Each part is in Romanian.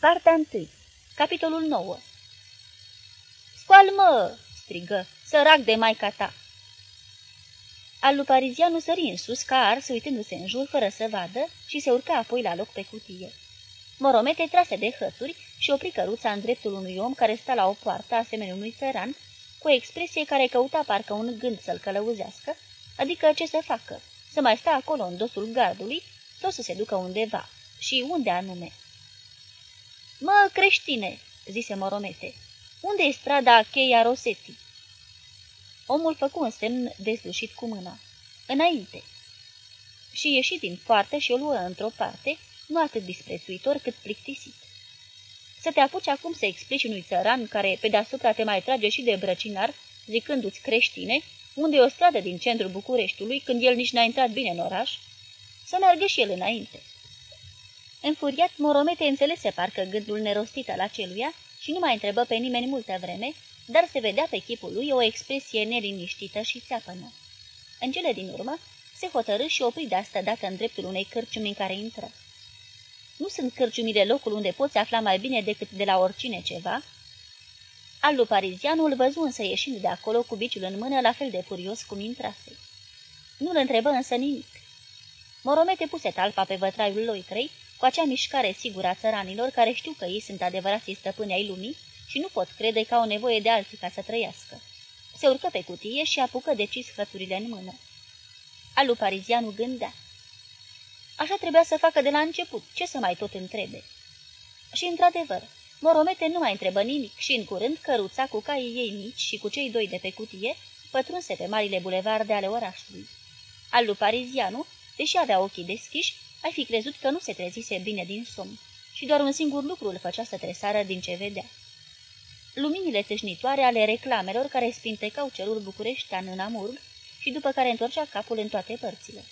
Partea 1 Capitolul 9 Scoală-mă!" strigă, sărac de maica ta! Al lui Parizianu sări în sus ca ars, uitându-se în jur fără să vadă și se urca apoi la loc pe cutie. Moromete trase de hățuri și opri căruța în dreptul unui om care sta la o poartă, asemenea unui țăran, cu o expresie care căuta parcă un gând să-l călăuzească, adică ce să facă, să mai sta acolo în dosul gardului sau să se ducă undeva. Și unde anume? Mă, creștine!" zise Moromete. Unde e strada Cheia Rosetti?" Omul făcu un semn deslușit cu mâna. Înainte. Și ieși din poartă și o luă într-o parte, nu atât disprețuitor cât plictisit. Să te apuci acum să explici unui țăran care pe deasupra te mai trage și de brăcinar, zicându-ți creștine, unde e o stradă din centrul Bucureștiului, când el nici n-a intrat bine în oraș, să meargă și el înainte. Înfuriat, Moromete înțelese parcă gândul nerostit al aceluia și nu mai întrebă pe nimeni multă vreme, dar se vedea pe chipul lui o expresie neliniștită și țeapănă. În cele din urmă, se hotărâ și opri de asta dată în dreptul unei cărciumi în care intră. Nu sunt cărciumile locul unde poți afla mai bine decât de la oricine ceva? Al lui Parizianu îl văzu însă ieșind de acolo cu biciul în mână, la fel de furios cum intrase. Nu-l întrebă însă nimic. Moromete puse talpa pe vătraiul lui trei, cu acea mișcare sigură a țăranilor care știu că ei sunt adevărații stăpâni ai lumii și nu pot crede că au nevoie de alții ca să trăiască. Se urcă pe cutie și apucă decis hățurile în mână. Alu Parizianu gândea. Așa trebuia să facă de la început, ce să mai tot întrebe? Și într-adevăr, Moromete nu mai întrebă nimic și în curând căruța cu caii ei mici și cu cei doi de pe cutie pătrunse pe marile bulevarde ale orașului. Al lui Parizianu, deși avea ochii deschiși, ai fi crezut că nu se trezise bine din somn și doar un singur lucru îl făcea să tresară din ce vedea. Luminile țâșnitoare ale reclamelor care spintecau cerul bucureștean în amurg și după care întorcea capul în toate părțile.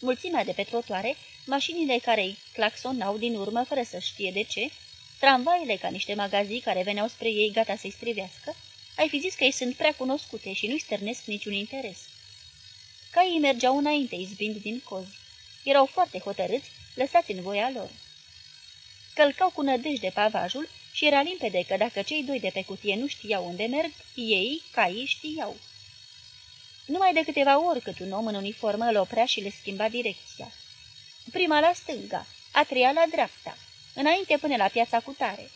Mulțimea de pe trotuare, mașinile care îi claxonau din urmă fără să știe de ce, tramvaiele ca niște magazii care veneau spre ei gata să-i strivească, ai fi zis că ei sunt prea cunoscute și nu-i stârnesc niciun interes. Caii mergeau înainte, izbind din cozi. Erau foarte hotărâți, lăsați în voia lor. Călcau cu nădejde pavajul și era limpede că dacă cei doi de pe cutie nu știau unde merg, ei, caii, știau. Numai de câteva ori cât un om în uniformă îl oprea și le schimba direcția. Prima la stânga, a treia la dreapta, înainte până la piața cu tare.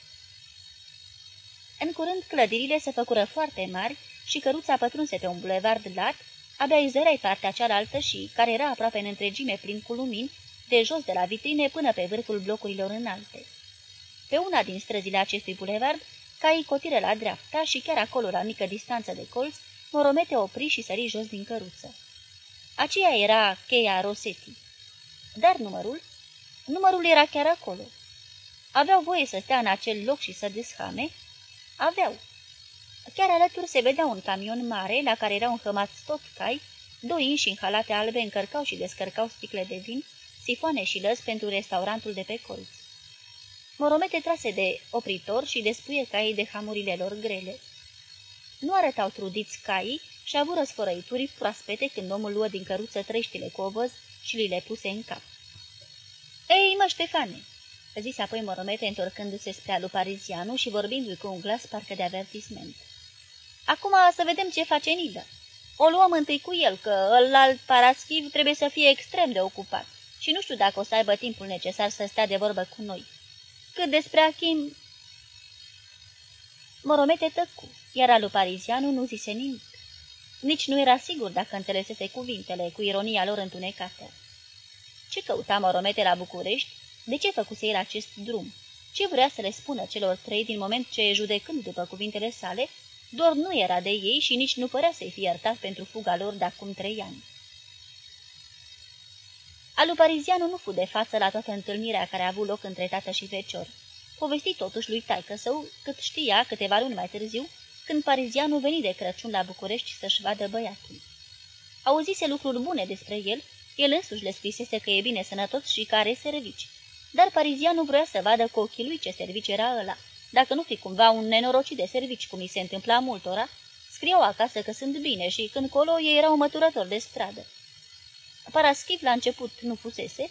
În curând, clădirile se făcură foarte mari și căruța pătrunse pe un bulevard lat, abia izăreai partea cealaltă și, care era aproape în întregime plin cu lumini, de jos de la vitrine până pe vârful blocurilor înalte. Pe una din străzile acestui bulevard, caii cotire la dreapta și chiar acolo, la mică distanță de colț, Moromete opri și sări jos din căruță. Aceea era cheia Rosetti. Dar numărul? Numărul era chiar acolo. Aveau voie să stea în acel loc și să deshame? Aveau. Chiar alături se vedea un camion mare, la care erau înhămați tot cai, doi inși în halate albe încărcau și descărcau sticle de vin, sifoane și lăzi pentru restaurantul de pe colț. Moromete trase de opritor și despuie caii de hamurile lor grele. Nu arătau trudiți caii și avură sfărăituri proaspete când omul luă din căruță treștile cu ovăz și li le puse în cap. Ei, mă, Ștefane!" zise apoi Moromete întorcându-se spre alu Parizianu și vorbindu-i cu un glas parcă de avertisment. Acum să vedem ce face Nidă. O luăm întâi cu el, că ăl alt paraschiv trebuie să fie extrem de ocupat și nu știu dacă o să aibă timpul necesar să stea de vorbă cu noi. Cât despre Achim... Moromete tăcu, iar alu Parizianu nu zise nimic. Nici nu era sigur dacă înțelesese cuvintele cu ironia lor întunecată. Ce căuta Moromete la București? De ce făcuse el acest drum? Ce vrea să le spună celor trei din moment ce, judecând după cuvintele sale, doar nu era de ei și nici nu părea să-i fie iertat pentru fuga lor de acum trei ani. Alu Parizianu nu fu de față la toată întâlnirea care a avut loc între tată și fecior. Povesti totuși lui taică său cât știa câteva luni mai târziu, când Parizianu veni de Crăciun la București să-și vadă băiatul. Auzise lucruri bune despre el, el însuși le scrisese că e bine sănătos și că are servici. Dar Parizianu vrea să vadă cu ochii lui ce servici era ăla. Dacă nu fi cumva un nenorocit de servici, cum i se întâmpla multora, scriau acasă că sunt bine și când colo ei erau măturători de stradă. Paraschiv la început nu fusese,